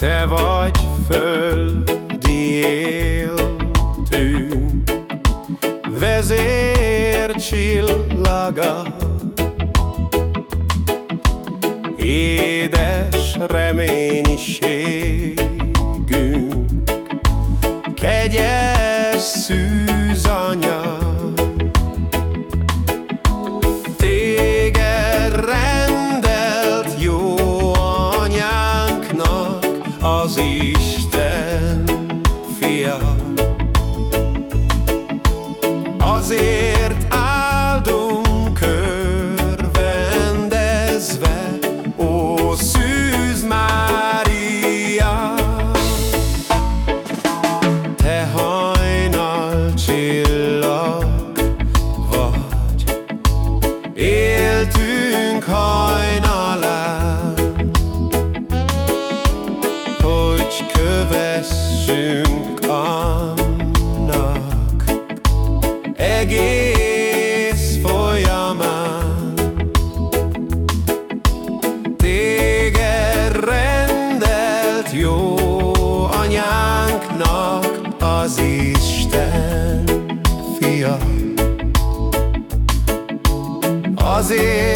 te vagy földi éltünk, vezércsillaga. Édes reménységünk, kegyes szűzanyag. Az Isten fia Azért áldunk örvendezve, ó Szűz Mária. Te hajnal csillag vagy, éltünk hajnalán, kövessünk annak egész folyamán. Téged rendelt jó anyánknak az Isten fia. Azért